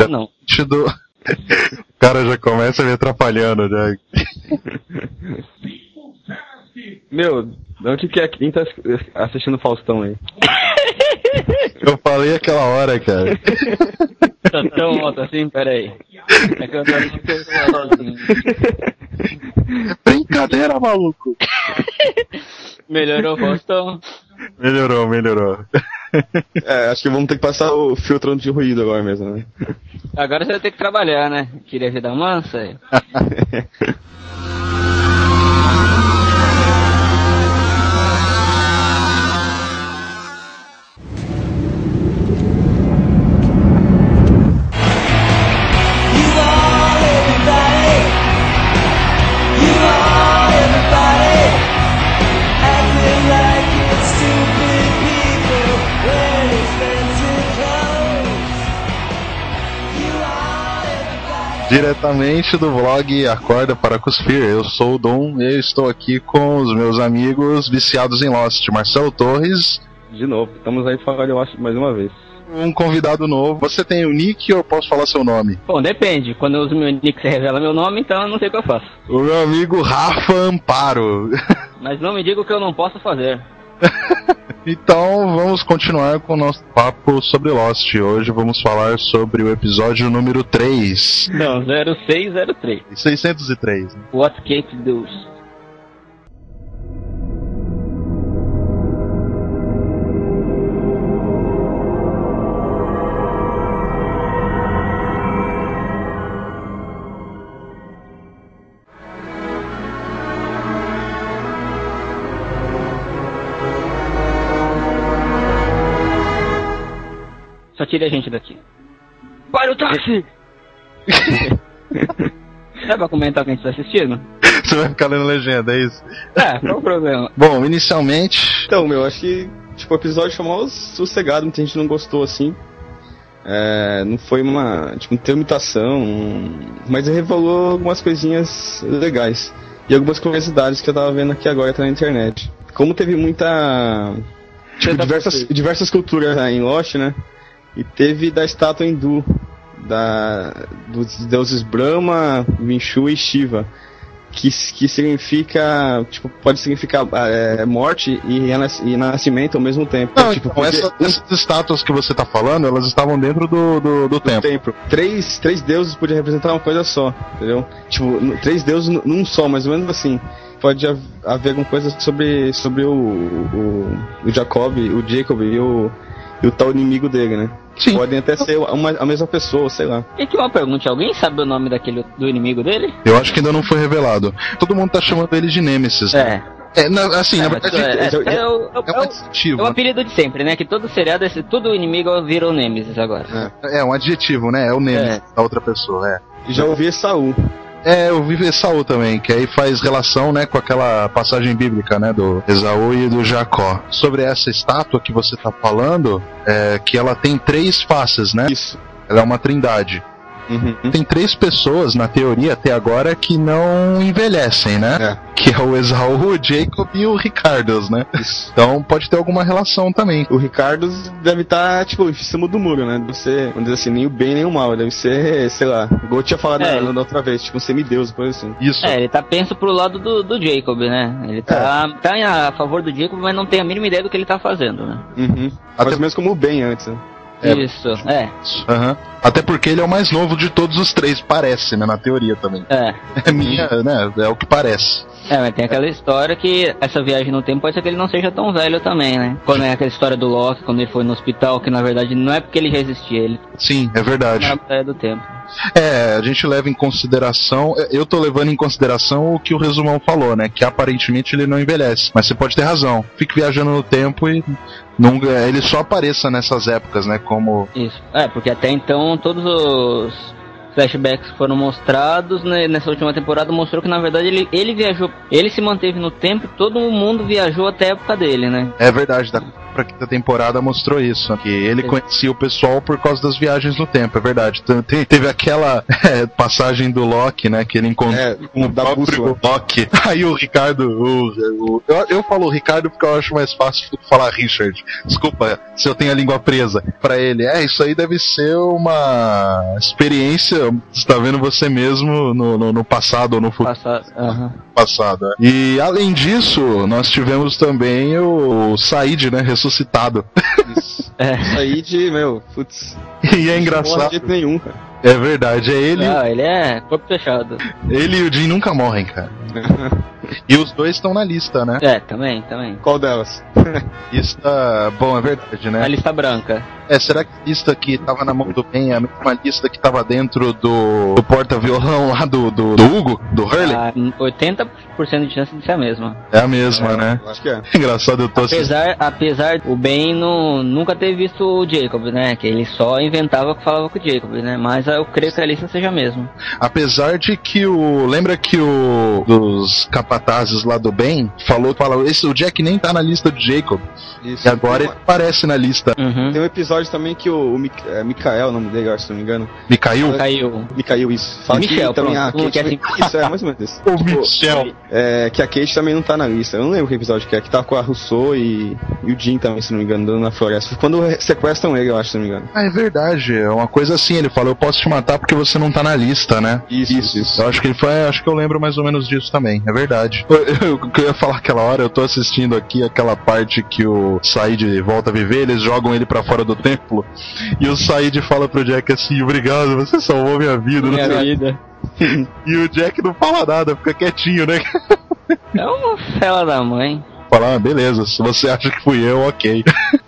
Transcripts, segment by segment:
Ou não. Do... o cara já começa me atrapalhando já. Meu, de onde que é quem tá assistindo Faustão aí? Eu falei aquela hora, cara. Tá tão alto assim? Peraí. É que eu tô sozinho. Brincadeira, maluco. Melhorou, Faustão? Melhorou, melhorou. É, acho que vamos ter que passar o filtro de ruído agora mesmo, né? Agora você vai ter que trabalhar, né? Queria vida mansa? Diretamente do vlog Acorda para Cuspir, eu sou o Dom e eu estou aqui com os meus amigos viciados em Lost, Marcelo Torres. De novo, estamos aí falando de Lost mais uma vez. Um convidado novo. Você tem o nick ou eu posso falar seu nome? Bom, depende. Quando eu uso meu nick, você revela meu nome, então eu não sei o que eu faço. O meu amigo Rafa Amparo. Mas não me diga o que eu não posso fazer. então vamos continuar com o nosso papo sobre Lost. Hoje vamos falar sobre o episódio número 3. Não, 0603. 603. What Kate Does. Tire a gente daqui. Para o táxi! Dá pra comentar o que a gente tá assistindo? Você vai ficar lendo legenda, é isso? É, qual o problema? Bom, inicialmente. Então, meu, acho que tipo, o episódio foi mal sossegado, muita gente não gostou assim. É, não foi uma. Tipo, não teve imitação, mas revelou algumas coisinhas legais. E algumas curiosidades que eu tava vendo aqui agora tá na internet. Como teve muita. Tipo, diversas, diversas culturas né, em Lost, né? E teve da estátua hindu, da, dos deuses Brahma, Vinshu e Shiva. Que, que significa, tipo, pode significar é, morte e, e nascimento ao mesmo tempo. Não, tipo, então, essa, essas estátuas que você está falando, elas estavam dentro do, do, do, templo. templo. Três, três deuses podiam representar uma coisa só, entendeu? Tipo, três deuses num só, mais ou menos assim pode haver alguma coisa sobre, sobre o, o, o Jacob, o Jacob e o, e o tal inimigo dele, né? Sim. Podem até ser uma, a mesma pessoa, sei lá. E que uma pergunta, alguém sabe o nome daquele do inimigo dele? Eu acho que ainda não foi revelado. Todo mundo tá chamando ele de Nemesis. É. É, na, assim, É, na verdade, é, é, é, é, é o- é é um adjetivo. É o apelido de sempre, né? Que todo seriado, esse, todo inimigo virou Nemesis agora. É, é um adjetivo, né? É o Nemesis É. da outra pessoa, é. E já ouvi Saul. É, eu vi Esaú também, que aí faz relação, né, com aquela passagem bíblica, né, do Esaú e do Jacó. Sobre essa estátua que você tá falando, é que ela tem três faces, né? Isso. Ela é uma trindade. Uhum. Tem três pessoas, na teoria, até agora, que não envelhecem, né? Que é o Esaú, o Jacob e o Ricardos, né? Isso. Então pode ter alguma relação também. O Ricardo deve estar, tipo, em cima do muro, né? Deve ser, vamos dizer assim, nem o bem nem o mal. Deve ser, sei lá, igual eu tinha falado É. na, na outra vez, tipo um semideus, coisa assim. Isso. É, ele tá penso pro lado do, do Jacob, né? Ele tá, tá em- a favor do Jacob, mas não tem a mínima ideia do que ele tá fazendo, né? Uhum. Até- Mais ou menos como o bem antes, né? É. Isso, é, Aham. Até porque ele é o mais novo de todos os três, parece, né? Na teoria também. é. É minha, né? É o que parece. É, mas tem aquela história que essa viagem no tempo pode ser que ele não seja tão velho também, né? Quando é aquela história do Loki, quando ele foi no hospital, que na verdade não é porque ele já existia, ele Sim, é verdade. praia do tempo. É, a gente leva em consideração. é, Eu tô levando em consideração o que o resumão falou, né? Que aparentemente ele não envelhece. Mas você pode ter razão. Fique viajando no tempo e não, é, ele só apareça nessas épocas, né? Como. Isso. É, porque até então todos os flashbacks foram mostrados né, nessa última temporada mostrou que na verdade ele, ele viajou, ele se manteve no tempo todo mundo viajou até a época dele, né? É verdade, dá, pra quinta temporada mostrou isso. Que ele conhecia o pessoal por causa das viagens no tempo, é verdade. Te- Teve aquela é, passagem do Loki, né? Que ele encontrou É, com o da próprio bússola. Loki. Aí o Ricardo. o- o- eu, eu falo Ricardo porque eu acho mais fácil do que falar Richard. Desculpa se eu tenho a língua presa. Pra ele, é, isso aí deve ser uma experiência. Você tá vendo você mesmo no, no, no passado ou no futuro Passado. Passado. é. E além disso, nós tivemos também o Said, né? Ressuscitado. Isso. É. Aí de, meu, putz. E é Não morre de engraçado. jeito nenhum, cara. É verdade, é ele, Não, ele é corpo fechado. ele e o Jim nunca morrem, cara. E os dois estão na lista, né? É, também, também. Qual delas? Lista. Bom, é verdade, A né? lista branca. É, será que a lista que tava na mão do Ben é a mesma lista que tava dentro do, do porta-violão lá do, do, do Hugo, do Hurley? Ah, 80% de chance de ser a mesma. É a mesma, né? Eu Acho que é. Engraçado, eu tô assistindo. Apesar, apesar o Ben não, nunca ter visto o Jacob, né? Que ele só inventava que falava com o Jacob, né? Mas eu creio que a lista seja a mesma. Apesar de que o. Lembra que o. Dos capatazes lá do Ben falou, fala, esse, o Jack nem tá na lista do Jacob. Isso. E agora ele aparece na lista. Uhum. tem um episódio também que o, o Mik- é, Mikael, o nome dele, acho, se não me engano. Me caiu? Caiu. Mikael, isso. Fala Michel, que também pronto. a Kate. Isso, é mais ou menos isso. O Tipo, Michel. É, que a Kate também não tá na lista. Eu não lembro que episódio que é, que tá com a Rousseau e, e o Jim também, se não me engano, andando na floresta. Quando sequestram ele, eu acho, se não me engano. Ah, é verdade. É uma coisa assim, ele falou, eu posso te matar porque você não tá na lista, né? Isso, isso, isso. Eu acho que ele foi, acho que eu lembro mais ou menos disso também, é verdade. Eu, eu- o que eu ia falar aquela hora, eu tô assistindo aqui aquela parte que o Said volta a viver, eles jogam ele pra fora do templo, e o Said fala pro Jack assim, obrigado, você salvou minha vida. não Minha sei vida. E o Jack não fala nada, fica quietinho, né? É uma fela da mãe. Fala, ah, beleza, se você acha que fui eu, ok.「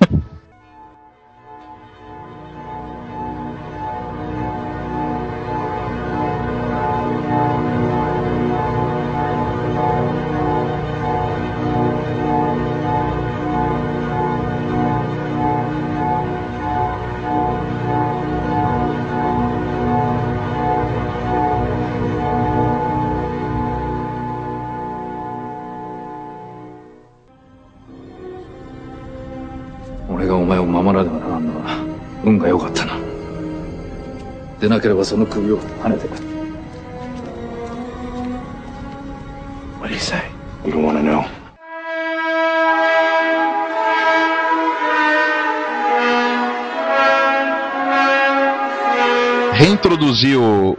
俺がお前を守らねばならんのは運が良かったな」でなければその首を跳ねてく What do you say? You don't want to know. Reintroduzir o,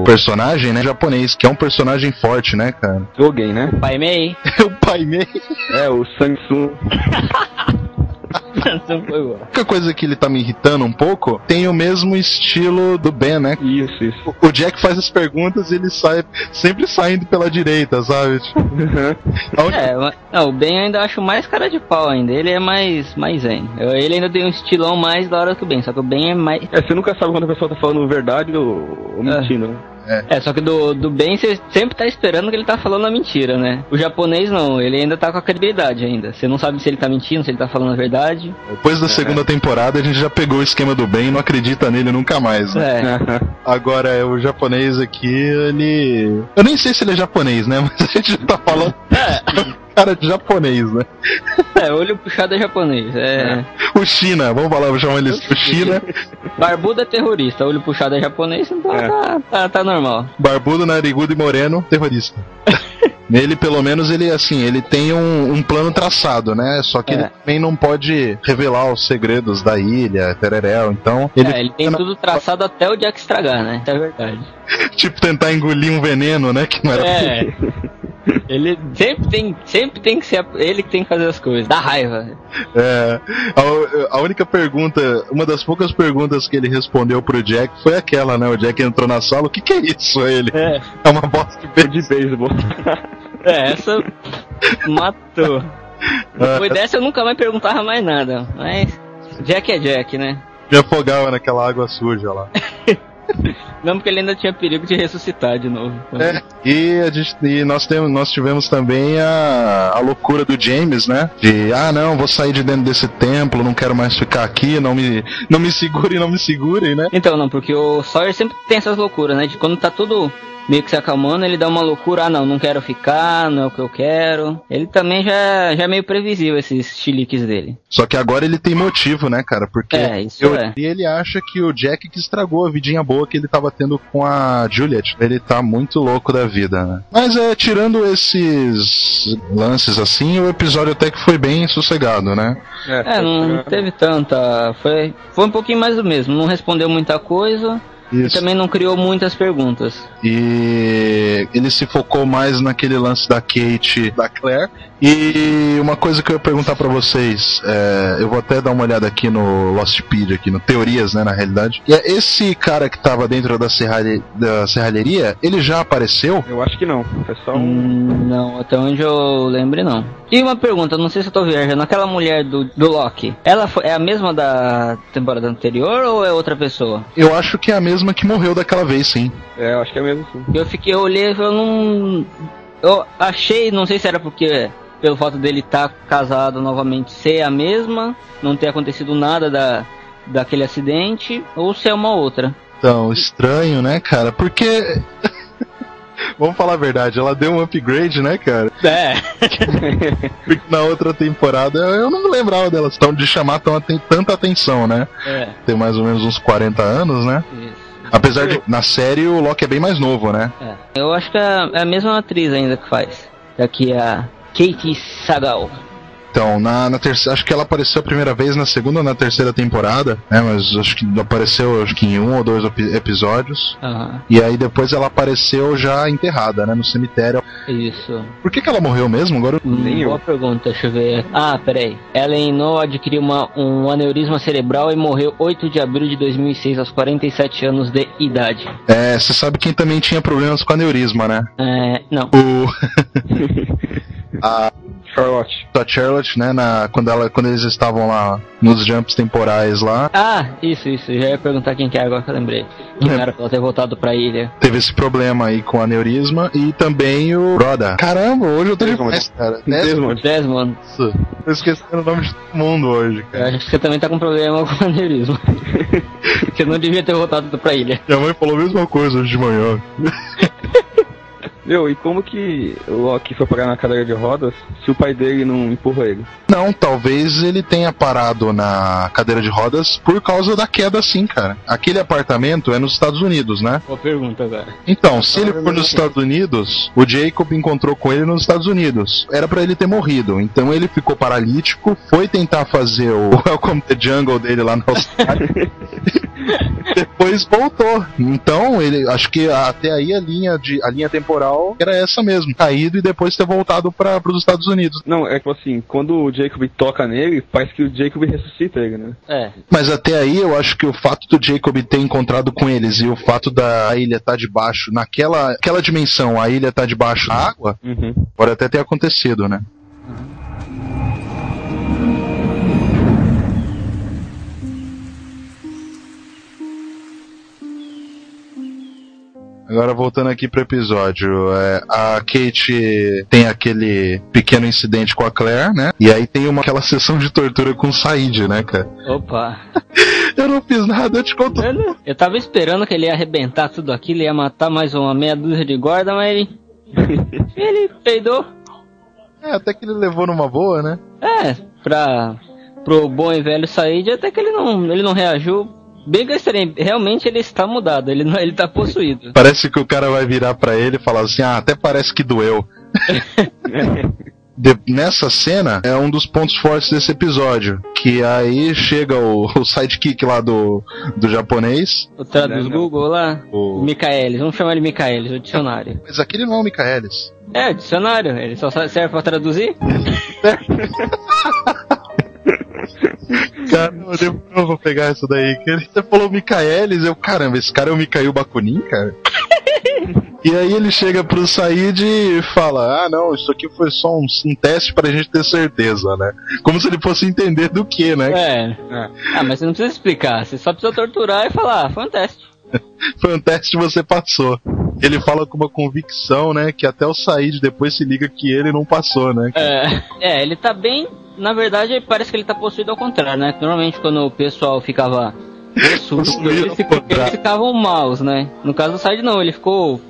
o personagem, né, japonês, que é um personagem forte, né, cara? Dogen, né? Pai Mei. o pai meio. É, o Samsung. Foi boa. A única coisa que ele tá me irritando um pouco tem o mesmo estilo do Ben, né? Isso, isso. O Jack faz as perguntas e ele sai sempre saindo pela direita, sabe? Tipo, única- É, mas- não, o Ben eu ainda acho mais cara de pau ainda. Ele é mais, mais zen. Eu- Ele ainda tem um estilão mais da hora que o Ben, só que o Ben é mais. É, você nunca sabe quando a pessoa tá falando verdade ou, ou É. mentindo, né? É, só que do, do Ben você sempre tá esperando que ele tá falando a mentira, né? O japonês não, ele ainda tá com a credibilidade ainda. Você não sabe se ele tá mentindo, se ele tá falando a verdade. Depois da segunda temporada a gente já pegou o esquema do Ben e não acredita nele nunca mais, né? É. Agora é o japonês aqui, ele. Eu nem sei se ele é japonês, né? Mas a gente já tá falando. Cara de japonês, né? É, olho puxado é japonês. É. O China, vamos falar, chamar ele de China. Barbudo é terrorista, olho puxado é japonês, então É. tá, tá, tá normal. Barbudo, narigudo e moreno, terrorista. Nele, pelo menos, ele assim, ele tem um, um plano traçado, né? Só que É. ele também não pode revelar os segredos da ilha, tereréu. Então, ele, É, ele tem tudo traçado até o Jack estragar, né? Isso é verdade. tipo, tentar engolir um veneno, né? Que não era. É. Ele sempre tem, sempre tem que ser ele que tem que fazer as coisas. Dá raiva. É, a, a única pergunta, uma das poucas perguntas que ele respondeu pro Jack foi aquela, né? O Jack entrou na sala, o que que é isso? Aí Ele, É. é uma bosta de De beisebol. É, essa matou. É. Depois dessa eu nunca mais perguntava mais nada. Mas Jack é Jack, né? Me afogava naquela água suja lá. Mesmo que ele ainda tinha perigo de ressuscitar de novo. É, e, a gente, e nós, temos, nós tivemos também a, a loucura do James, né? De, ah, não, vou sair de dentro desse templo, não quero mais ficar aqui, não me, não me segurem, não me segurem, né? Então, não, porque o Sawyer sempre tem essas loucuras, né? De quando tá tudo meio que se acalmando, ele dá uma loucura, ah não, não quero ficar, não é o que eu quero. Ele também já, já é meio previsível esses chiliques dele. Só que agora ele tem motivo, né, cara? Porque É, isso eu- é. e ele acha que o Jack que estragou a vidinha boa que ele tava tendo com a Juliet. Ele tá muito louco da vida, né? Mas é, tirando esses lances assim, o episódio até que foi bem sossegado, né? É, não teve tanta. Foi, foi um pouquinho mais do mesmo. Não respondeu muita coisa e Isso. também não criou muitas perguntas. E ele se focou mais naquele lance da Kate, da Claire. E uma coisa que eu ia perguntar pra vocês, é, eu vou até dar uma olhada aqui no Lostpedia, aqui no Teorias, né, na realidade. E é esse cara que tava dentro da, serralhe, da serralheria, ele já apareceu? Eu acho que não. Foi só um. Hum, não, até onde eu lembre, não. E uma pergunta, não sei se eu tô viajando. Aquela mulher do, do Loki, ela foi, é a mesma da temporada anterior ou é outra pessoa? Eu acho que é a mesma que morreu daquela vez, sim. É, eu acho que é mesmo sim. Eu fiquei, eu olhei e eu não. Eu achei, não sei se era porque. Pelo fato dele estar casado novamente ser a mesma, não ter acontecido nada da, daquele acidente, ou se é uma outra. Então, estranho, né, cara? Porque. Vamos falar a verdade, ela deu um upgrade, né, cara? É. Porque na outra temporada eu não me lembrava delas tão, de chamar tão, tanta atenção, né? É, Tem mais ou menos uns 40 anos, né? isso. Apesar de na série o Loki é bem mais novo, né? É. Eu acho que é é a mesma atriz ainda que faz. Daqui a Katie Sagal. Então, na, na terceira, acho que ela apareceu a primeira vez na segunda ou na terceira temporada, né? Mas acho que apareceu acho que em um ou dois epi- episódios. Aham, E aí depois ela apareceu já enterrada, né? No cemitério. isso. Por que, que ela morreu mesmo? Agora eu- Nem Hum, eu. Boa pergunta, deixa eu ver. Ah, peraí. Ellen No adquiriu uma, um aneurisma cerebral e morreu 8 de abril de 2006, aos 47 anos de idade. É, você sabe quem também tinha problemas com aneurisma, né? É, não. O. a, Charlotte. a Charlotte, né? Na, quando, ela, quando eles estavam lá nos jumps temporais lá, Ah, isso, isso. Já ia perguntar quem que é agora que eu lembrei. Quem É. era pra ela ter voltado pra ilha. teve esse problema aí com aneurisma. E também o Roda. Caramba, hoje eu tô Desmond. demais, cara. Desmond. Desmond, Nossa, tô esquecendo o nome de todo mundo hoje, eu cara. acho que você também tá com problema com aneurisma. você não devia ter voltado pra ilha. Minha mãe falou a mesma coisa hoje de manhã. Meu, e como que o Loki foi parar na cadeira de rodas se o pai dele não empurrou ele? Não, talvez ele tenha parado na cadeira de rodas por causa da queda, sim, cara. Aquele apartamento é nos Estados Unidos, né? Boa pergunta agora. Então, se ele for nos Estados Unidos, o Jacob encontrou com ele nos Estados Unidos. Era pra ele ter morrido. Então ele ficou paralítico, foi tentar fazer o Welcome to the Jungle dele lá na Austrália. Depois voltou. Então, ele acho que até aí a linha de a linha temporal era essa mesmo, caído e depois ter voltado para os Estados Unidos. Não, é tipo assim, quando o Jacob toca nele, parece que o Jacob ressuscita ele, né? É, Mas até aí eu acho que o fato do Jacob ter encontrado com eles e o fato da ilha estar debaixo, naquela aquela dimensão, a ilha tá debaixo da água, Uhum. pode até ter acontecido, né? Agora voltando aqui pro episódio, é, a Kate tem aquele pequeno incidente com a Claire, né? E aí tem uma, aquela sessão de tortura com o Said, né, cara? opa. Eu não fiz nada, eu te conto. Eu, eu tava esperando que ele ia arrebentar tudo aquilo, ia matar mais uma meia dúzia de guarda, mas ele. ele peidou. É, até que ele levou numa boa, né? É, pra. pro bom e velho Said, até que ele não, ele não reagiu. Bem estranhei, realmente ele está mudado, ele, não, ele tá possuído. Parece que o cara vai virar pra ele e falar assim: ah, até parece que doeu. De- nessa cena é um dos pontos fortes desse episódio. Que aí chega o, o sidekick lá do, do japonês. O traduz. Google lá, o O... Micaelis, vamos chamar ele Micaelis, o dicionário. Mas aquele não é o Michaelis. É, o dicionário, ele só serve pra traduzir? Cara, eu vou pegar essa daí. Você falou Michaelis, eu, caramba, esse cara é o Mikhail Bakunin, cara? E aí ele chega pro Said e fala: Ah, não, isso aqui foi só um, um teste pra gente ter certeza, né? Como se ele fosse entender do que, né? É. Ah, mas você não precisa explicar, você só precisa torturar e falar, ah, foi um teste. Foi um teste você passou. Ele fala com uma convicção, né? Que até o Said depois se liga que ele não passou, né? É, é, ele tá bem. Na verdade, parece que ele tá possuído ao contrário, né? Normalmente quando o pessoal ficava possuído, eles, contrário. eles ficavam maus, né? No caso do Said não, ele ficou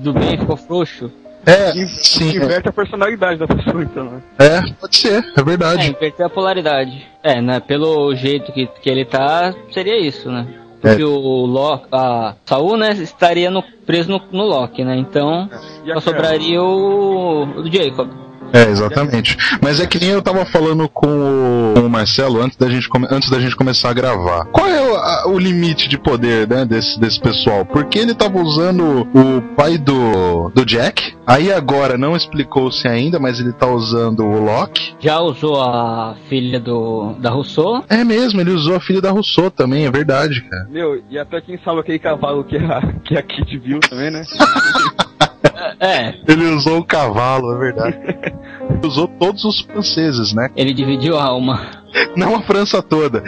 do bem ficou frouxo. É, Que, sim. que inverte a personalidade da pessoa, então, né? É, pode ser, é É, verdade. inverter a polaridade. É, né? Pelo jeito que, que ele tá, seria isso, né? Porque É. o Loki, a Saul, né, estaria no, preso no, no Loki, né? Então, a só sobraria o, o Jacob. É, exatamente. Mas é que nem eu tava falando com o, com o Marcelo antes da, gente come- antes da gente começar a gravar. Qual é o, a- o limite de poder, né, desse, desse pessoal? Porque ele tava usando o pai do, do Jack, aí agora não explicou-se ainda, mas ele tá usando o Loki. Já usou a filha do da Rousseau. É mesmo, ele usou a filha da Rousseau também, é verdade, cara. Meu, e até quem sabe aquele cavalo que a, que a Kit viu também, né? É, Ele usou o cavalo, é verdade. Ele usou todos os franceses, né? ele dividiu a alma. Não a França toda.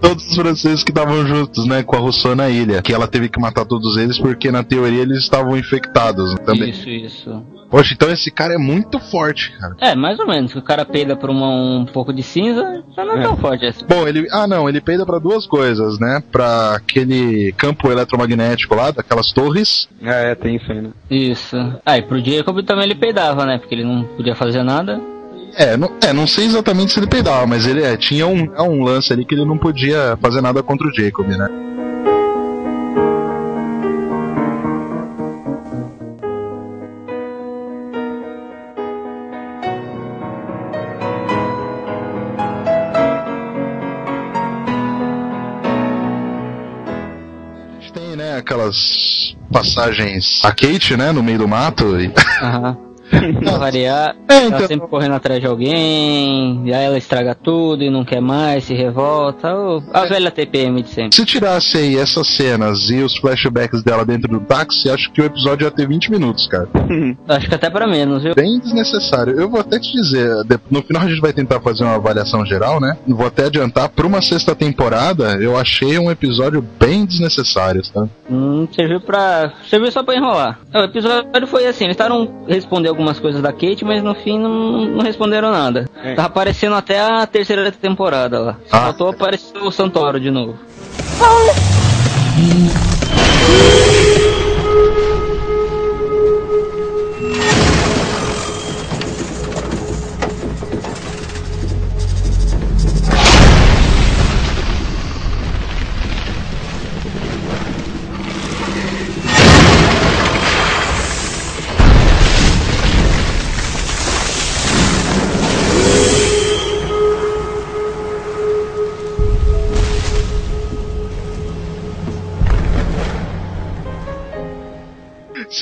todos os franceses que estavam juntos, né, com a Rousseau na ilha. Que ela teve que matar todos eles porque, na teoria, eles estavam infectados também. Isso, isso. Poxa, então esse cara é muito forte, cara. É, mais ou menos. que O cara peida por uma, um pouco de cinza, já não é, É. tão forte assim. Bom, ele. Ah, não, ele peida pra duas coisas, né? Pra aquele campo eletromagnético lá, daquelas torres. É, é, tem isso aí, né? Isso. Ah, e pro Jacob também ele peidava, né? Porque ele não podia fazer nada. É, não, é, não sei exatamente se ele peidava, mas ele é, tinha um, é um lance ali que ele não podia fazer nada contra o Jacob, né? Passagens a Kate, né, no meio do mato. E... Pra variar, É, ela então. sempre correndo atrás de alguém, e aí ela estraga tudo e não quer mais, se revolta. Ô, a velha TPM de sempre. Se tirasse aí essas cenas e os flashbacks dela dentro do táxi, acho que o episódio ia ter 20 minutos, cara. Acho que até pra menos, viu? Bem desnecessário. Eu vou até te dizer, no final a gente vai tentar fazer uma avaliação geral, né? Vou até adiantar, pra uma sexta temporada, eu achei um episódio bem desnecessário, tá? Hum, serviu pra. Serviu só pra enrolar. O episódio foi assim, eles tentaram responder algumas coisas da Kate, mas no fim não, não responderam nada. É. Tava aparecendo até a terceira temporada lá. Só Ah. faltou aparecer o Santoro de novo.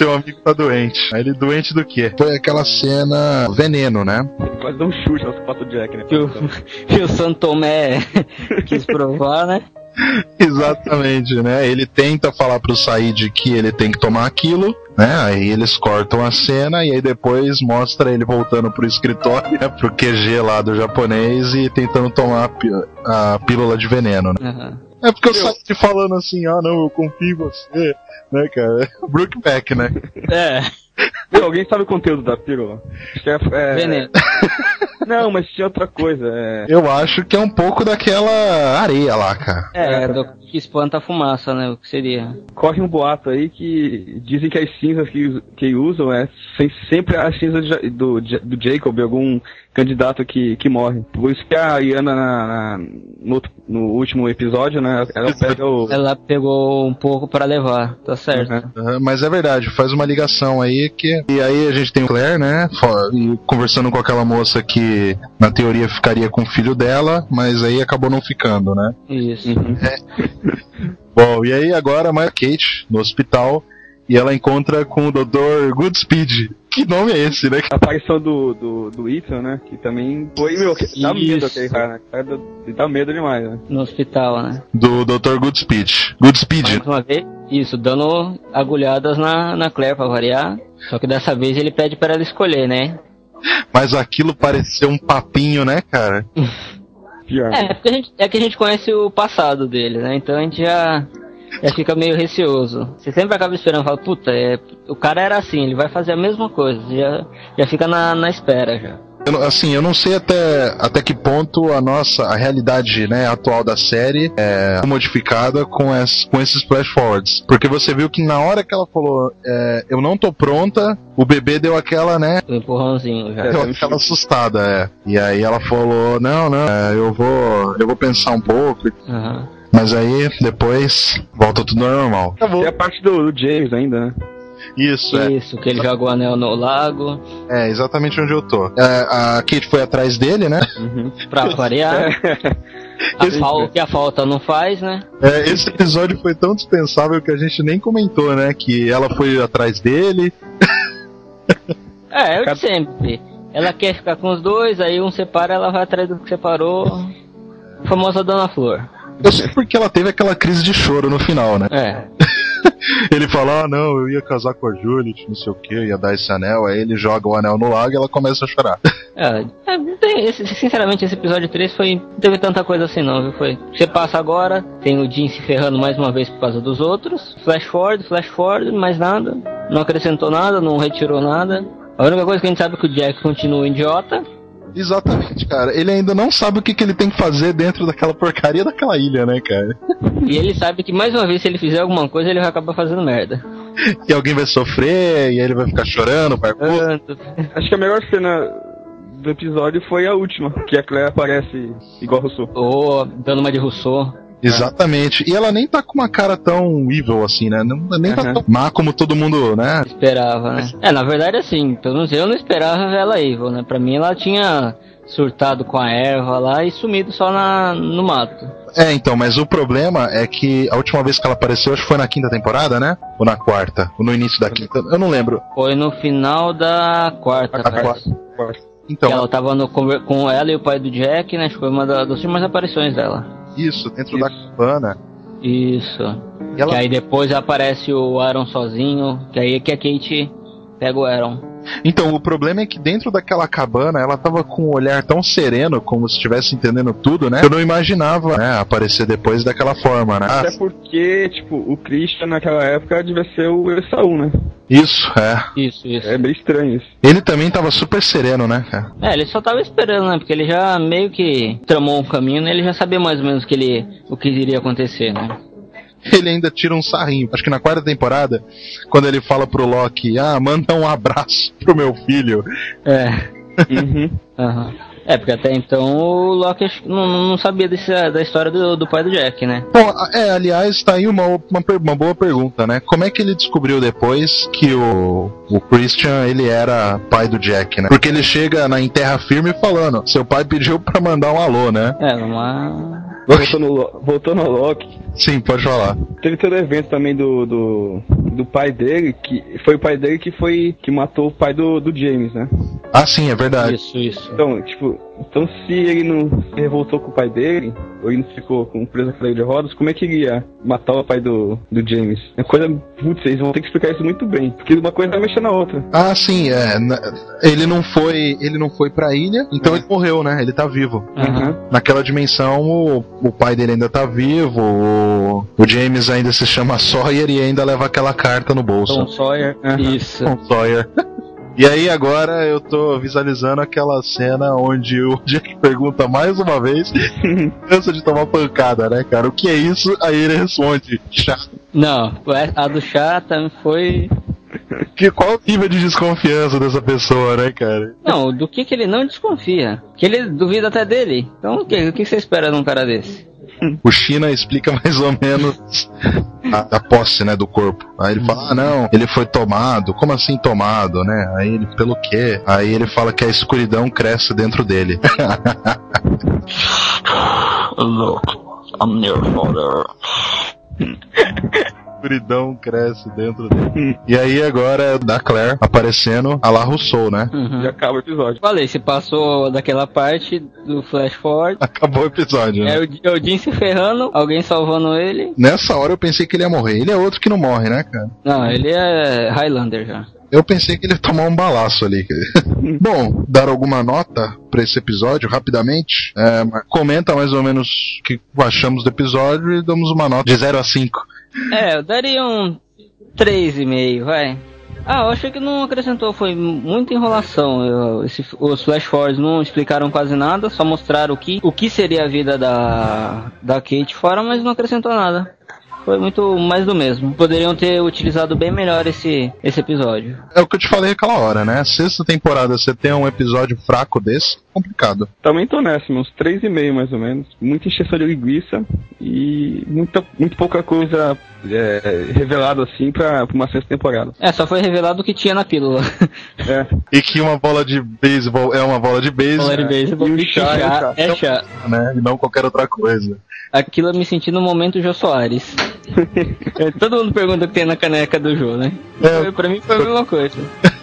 Seu amigo tá doente. Aí ele doente do quê? Foi aquela cena veneno, né? Quase dá um chute no sapato do Jack, né? Que o, que o Santomé quis provar, né? Exatamente, né? Ele tenta falar pro Said que ele tem que tomar aquilo, né? Aí eles cortam a cena e aí depois mostra ele voltando pro escritório, né? pro QG lá do japonês e tentando tomar a, pí- a pílula de veneno, né? Aham. É porque o Said falando assim, ah não, eu confio em você, né, cara? Brookback, né? É, Meu, alguém sabe o conteúdo da pílula? É, é- veneno. Não, mas tinha outra coisa. É... Eu acho que é um pouco daquela areia lá, cara. É, do que espanta a fumaça, né? O que seria? Corre um boato aí que dizem que as cinzas que, que usam é sem- sempre as cinzas do, do Jacob, algum candidato que, que morre. Por isso que a Iana na, na- no, no último episódio, né, ela pega o. Ela pegou um pouco pra levar, tá certo. Uhum. Aham, Mas é verdade, faz uma ligação aí que. E aí a gente tem o Claire, né? Conversando com aquela moça que na teoria ficaria com o filho dela, mas aí acabou não ficando, né? Isso. Uhum. Bom, e aí agora a Maya Kate no hospital e ela encontra com o Dr. Goodspeed. Que nome é esse, né? A aparição do, do, do Ethan, né? Que também foi, meu, que dá medo Isso. aquele cara, né? Dá medo demais, né? No hospital, né? Do Dr. Goodspeed. Goodspeed. Mais uma vez, isso, dando agulhadas na, na Claire pra variar. Só que dessa vez ele pede pra ela escolher, né? Mas aquilo pareceu um papinho, né, cara? Pior. É, porque a gente, é que a gente conhece o passado dele, né? Então a gente já, já fica meio receoso. Você sempre acaba esperando, fala, puta, é, o cara era assim, ele vai fazer a mesma coisa. Já, já fica na, na espera já. Eu não- assim, eu não sei até, até que ponto a nossa, a realidade né, atual da série é modificada com, es, com esses flash forwards. Porque você viu que na hora que ela falou, é, eu não tô pronta, o bebê deu aquela, né? O empurrãozinho já. Deu aquela assustada, é. E aí ela falou, não, não, é, eu vou. Eu vou pensar um pouco. Aham. Mas aí, depois, volta tudo normal. Tem a parte do, do James ainda, né? Isso, é. Isso, que ele joga o anel no lago É, exatamente onde eu tô. É, a Kate foi atrás dele, né? Uhum. pra variar. A fal- que a falta não faz, né? É, esse episódio foi tão dispensável que a gente nem comentou, né? Que ela foi atrás dele. É, eu Cada- de sempre. Ela quer ficar com os dois, aí um separa, ela vai atrás do que separou. A famosa Dona Flor. Eu sei porque ela teve aquela crise de choro no final, né? É. Ele falou, ah, não, eu ia casar com a Juliet, não sei o que, ia dar esse anel. Aí ele joga o anel no lago e ela começa a chorar. É, é, sinceramente, esse episódio 3 foi. Não teve tanta coisa assim, não, viu? Foi. Você passa agora, tem o Jim se ferrando mais uma vez por causa dos outros. Flash forward, flash forward, mais nada. Não acrescentou nada, não retirou nada. A única coisa que a gente sabe é que o Jack continua idiota. Exatamente, cara. Ele ainda não sabe o que, que ele tem que fazer dentro daquela porcaria daquela ilha, né, cara? E ele sabe que mais uma vez, se ele fizer alguma coisa, ele vai acabar fazendo merda. Que alguém vai sofrer e aí ele vai ficar chorando, vai Tanto. Acho que a melhor cena do episódio foi a última, que a Claire aparece igual Rousseau. Ou dando uma de Rousseau. Exatamente. E ela nem tá com uma cara tão evil assim, né? Não, nem tá tão má como todo mundo, né? Esperava, né? É, na verdade, assim, pelo menos eu não esperava ver ela evil, né? Pra mim, ela tinha surtado com a erva lá e sumido só na, no mato. É, então, mas o problema é que a última vez que ela apareceu, acho que foi na quinta temporada, né? Ou na quarta? Ou no início da quinta? Eu não lembro. Foi no final da quarta, A parece. quarta. Que Então, ela tava no, conver- com ela e o pai do Jack, né? Acho que foi uma da- das últimas aparições dela. Isso, dentro Isso. da cabana. Isso. E ela Que aí depois aparece o Aaron sozinho, que aí é que a Kate pega o Aaron. Então, o problema é que dentro daquela cabana ela tava com um olhar tão sereno, como se estivesse entendendo tudo, né? Eu não imaginava né, aparecer depois daquela forma, né? Até porque, tipo, o Christian naquela época devia ser o Esaú, né? isso, é. Isso, isso. É meio estranho isso. Ele também tava super sereno, né, cara? É, ele só tava esperando, né? Porque ele já meio que tramou um caminho, né? Ele já sabia mais ou menos que ele, o que iria acontecer, né? Ele ainda tira um sarrinho. Acho que na quarta temporada, quando ele fala pro Loki, ah, manda um abraço pro meu filho. É. Uhum. Aham. É, porque até então o Loki não, não sabia desse, da história do, do pai do Jack, né? Bom, é, aliás, tá aí uma, uma, uma boa pergunta, né? Como é que ele descobriu depois que o, o Christian, ele era pai do Jack, né? Porque ele chega na em terra firme falando, seu pai pediu pra mandar um alô, né? É, uma. Voltou no, Lo- voltou no Loki. Sim, pode falar. Teve todo o evento também do, do, do pai dele, que foi o pai dele que foi que matou o pai do, do James, né? Ah, sim, é verdade. Isso, isso. Então, tipo, então se ele não se revoltou com o pai dele, ou ele não ficou com preso na cadeira de rodas, como é que ele ia matar o pai do, do James? É coisa. Putz, eles vão ter que explicar isso muito bem. Porque uma coisa vai mexer na outra. Ah, sim, é. Ele não foi, ele não foi pra ilha, então É. ele morreu, né? Ele tá vivo. Aham. Naquela dimensão, o, o pai dele ainda tá vivo, o, o James ainda se chama Sawyer e ainda leva aquela carta no bolso. Tom Sawyer. Aham. Isso. Tom Sawyer. E aí agora eu tô visualizando aquela cena onde o Jack pergunta mais uma vez, cansa de tomar pancada, né, cara? O que é isso? Aí ele responde, chá. Não, a do chá também foi. Que, qual o nível de desconfiança dessa pessoa, né, cara? Não, do que que ele não desconfia? Que ele duvida até dele. Então o que, o que você espera num cara desse? O China explica mais ou menos a, a posse, né, do corpo. Aí ele fala, ah, não, ele foi tomado. Como assim tomado, né? Aí ele, pelo quê? Aí ele fala que a escuridão cresce dentro dele. Look, I'm your father. escuridão cresce dentro dele. E aí agora é da Claire aparecendo a la Rousseau, né? Uhum. Já acaba o episódio. Falei, se passou daquela parte do Flash Forward. Acabou o episódio, né? É o, é o Jim se ferrando, alguém salvando ele. Nessa hora eu pensei que ele ia morrer. Ele é outro que não morre, né, cara? Não, ele é Highlander já. Eu pensei que ele ia tomar um balaço ali. Bom, dar alguma nota pra esse episódio rapidamente? É, comenta mais ou menos o que achamos do episódio e damos uma nota de 0 a 5. É, eu daria um 3,5, vai. Ah, eu achei que não acrescentou, foi muita enrolação. Eu, esse, os flash forwards não explicaram quase nada, só mostraram o que, o que seria a vida da, da Kate fora, mas não acrescentou nada. Foi muito mais do mesmo. Poderiam ter utilizado bem melhor esse, esse episódio. É o que eu te falei aquela hora, né? Sexta temporada, você tem um episódio fraco desse, complicado. Também tô nessa, uns 3,5 mais ou menos. Muita encheção de linguiça e muita, muito pouca coisa é, revelada assim pra, pra uma sexta temporada. É, só foi revelado o que tinha na pílula. É. E que uma bola de beisebol é uma bola de beisebol, Bola de beisebol, E o e chá, chá. é chá. né? E não qualquer outra coisa. Aquilo eu me senti no momento Jô Soares. É, Todo mundo pergunta o que tem na caneca do Jô, né? É. Foi- Pra mim foi a mesma coisa.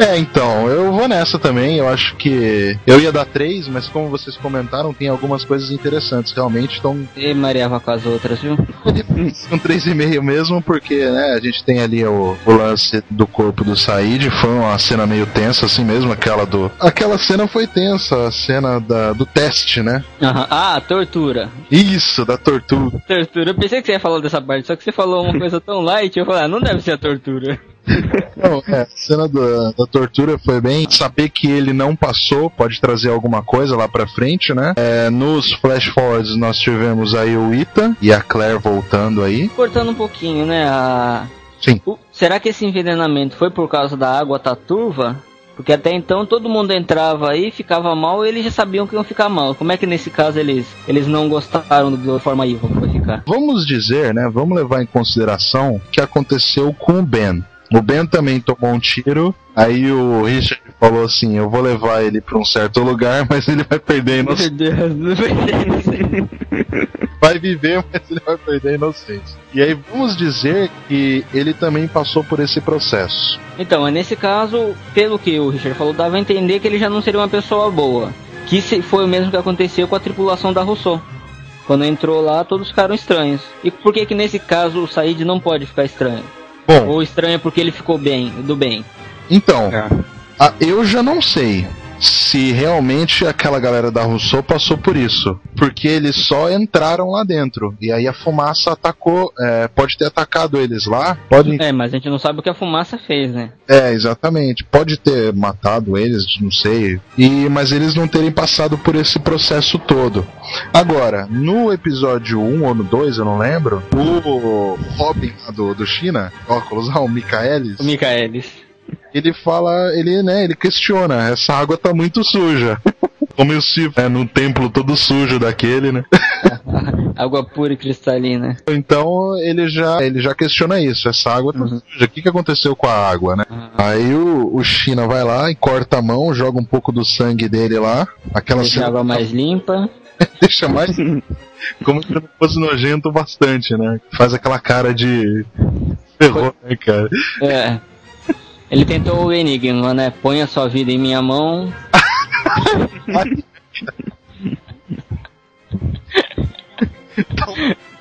É, então, eu vou nessa também. Eu acho que eu ia dar três, mas como vocês comentaram, tem algumas coisas interessantes realmente. Então, E mareava com as outras, viu? um três e meio mesmo, porque né, a gente tem ali o, o lance do corpo do Said. Foi uma cena meio tensa, assim mesmo, aquela do. Aquela cena foi tensa, a cena da, do teste, né? Aham. Ah, tortura. Isso, da tortura. Tortura. Eu pensei que você ia falar dessa parte, só que você falou uma coisa tão light, eu falei, ah, não deve ser a tortura. Não, é, a cena da, da tortura foi bem. Saber que ele não passou pode trazer alguma coisa lá pra frente, né? É, nos flash forwards nós tivemos aí o Ita e a Claire voltando aí. Cortando um pouquinho, né? A... Sim. O- Será que esse envenenamento foi por causa da água tá turva? Porque até então todo mundo entrava aí, ficava mal e eles já sabiam que iam ficar mal. Como é que nesse caso eles, eles não gostaram da forma evil que vai ficar? Vamos dizer, né? Vamos levar em consideração o que aconteceu com o Ben. O Ben também tomou um tiro. Aí o Richard falou assim: Eu vou levar ele pra um certo lugar, mas ele vai perder a inocência. Meu Deus, não vai Vai viver, mas ele vai perder a inocência. E aí vamos dizer que ele também passou por esse processo. Então, é nesse caso, pelo que o Richard falou, dava a entender que ele já não seria uma pessoa boa. Que foi o mesmo que aconteceu com a tripulação da Rousseau. Quando entrou lá, todos ficaram estranhos. E por que que nesse caso o Said não pode ficar estranho? Bom, Ou estranho porque ele ficou bem, do bem? então, É. Ah, eu já não sei se realmente aquela galera da Rousseau passou por isso. Porque eles só entraram lá dentro. E aí a fumaça atacou. é, pode ter atacado eles lá. Pode. É, mas a gente não sabe o que a fumaça fez, né? É, exatamente. Pode ter matado eles, não sei. E, mas eles não terem passado por esse processo todo. Agora, no episódio 1 ou no 2, eu não lembro, o Robin lá do, do China, óculos, ah, o Michaelis. O Michaelis. Ele fala, ele, né, ele questiona, essa água tá muito suja. Como se é, no templo todo sujo daquele, né? Água pura e cristalina. Então ele já, ele já questiona isso, essa água tá suja, o que, que aconteceu com a água, né? Aí o, o China vai lá e corta a mão, joga um pouco do sangue dele lá, aquela Deixa a água mais limpa. deixa mais como se não fosse nojento bastante, né? Faz aquela cara de terror, né, cara? É. Ele tentou o enigma, né? Põe a sua vida em minha mão.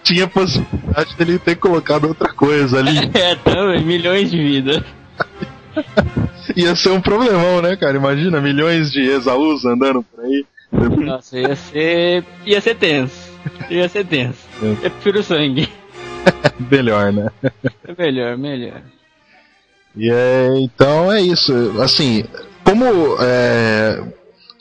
Tinha possibilidade dele ter colocado outra coisa ali. É, também, milhões de vidas. Ia ser um problemão, né, cara? Imagina milhões de Exaús andando por aí. Nossa, ia ser. ia ser tenso. Ia ser tenso. Eu prefiro sangue. Melhor, né? É melhor, melhor. E é, então é isso. Assim, como é,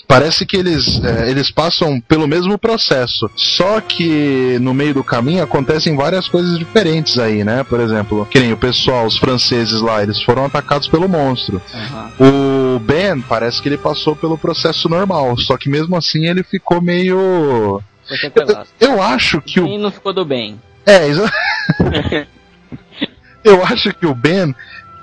parece que eles, é, eles passam pelo mesmo processo, só que no meio do caminho acontecem várias coisas diferentes aí, né? Por exemplo, que nem o pessoal, os franceses lá, eles foram atacados pelo monstro. Aham. O Ben parece que ele passou pelo processo normal, só que mesmo assim ele ficou meio. Sequelado. Eu acho que o Quem não ficou do bem? É, exa- eu acho que o Ben,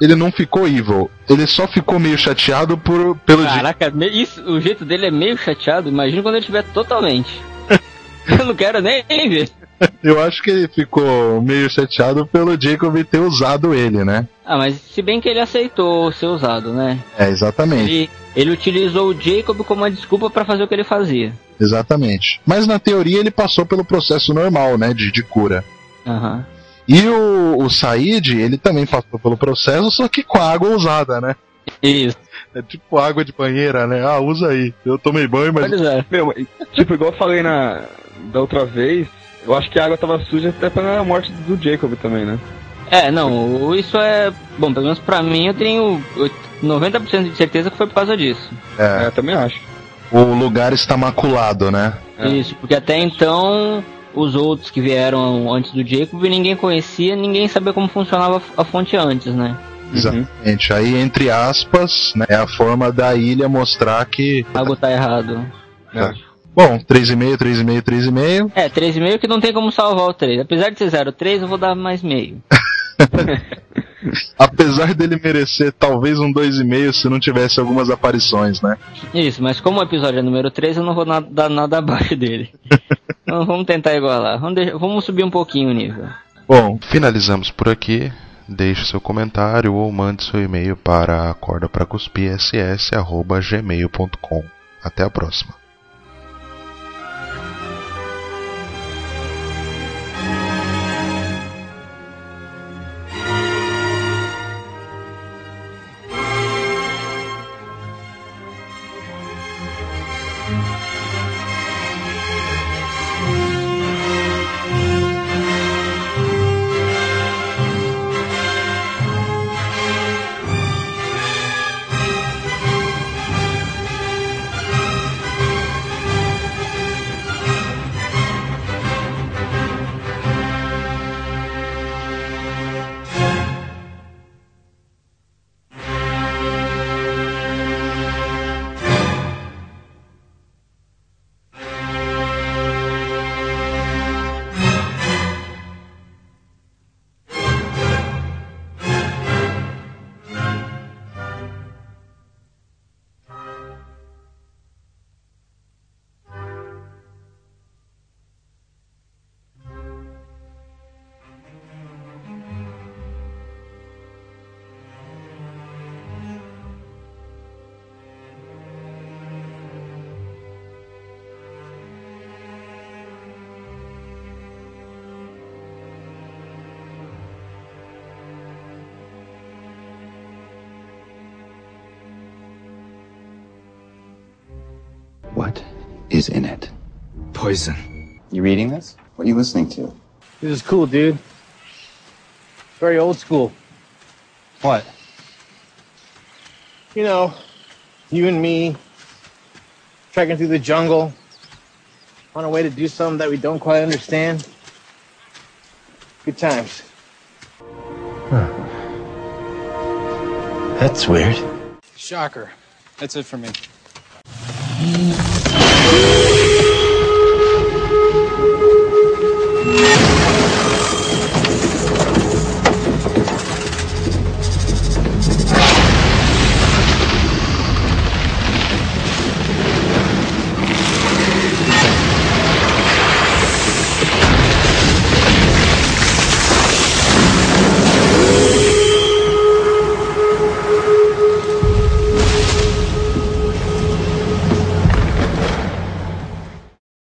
ele não ficou evil. Ele só ficou meio chateado por, pelo jeito. Caraca, me- isso, o jeito dele é meio chateado. Imagina quando ele estiver totalmente. Eu não quero nem ver. Eu acho que ele ficou meio chateado pelo Jacob ter usado ele, né? Ah, mas se bem que ele aceitou ser usado, né? É, exatamente. Ele, ele utilizou o Jacob como uma desculpa pra fazer o que ele fazia. Exatamente. Mas na teoria ele passou pelo processo normal, né? De, de cura. Aham. E o, o Said, ele também passou pelo processo, só que com a água usada, né? Isso, É tipo água de banheira, né? Ah, usa aí. Eu tomei banho, mas. usar. Meu, tipo, igual eu falei na, da outra vez, eu acho que a água tava suja até pra morte do Jacob também, né? É, não, isso é. Bom, pelo menos pra mim eu tenho 90% de certeza que foi por causa disso. É, eu também acho. O lugar está maculado, né? É. Isso, porque até então os outros que vieram antes do Jacob ninguém conhecia, ninguém sabia como funcionava a fonte antes, né? Exatamente. Aí, entre aspas, né, é a forma da ilha mostrar que. Algo tá errado. É. Bom, 3,5, 3,5, 3,5. É, 3,5 que não tem como salvar o 3. Apesar de ser 0,3, eu vou dar mais meio. Apesar dele merecer talvez um 2,5 se não tivesse algumas aparições, né? Isso, mas como o episódio é número 3, eu não vou na- dar nada abaixo dele. então vamos tentar igualar. Vamos, deixar- vamos subir um pouquinho o nível. Bom, Finalizamos por aqui. Deixe seu comentário ou mande seu e-mail para acordapracuspirss@gmail.com. Até a próxima. Is in it? Poison. You reading this? What are you listening to? This is cool, dude. Very old school. What? You know, you and me trekking through the jungle on a way to do something that we don't quite understand. Good times. That's weird. Shocker. That's it for me.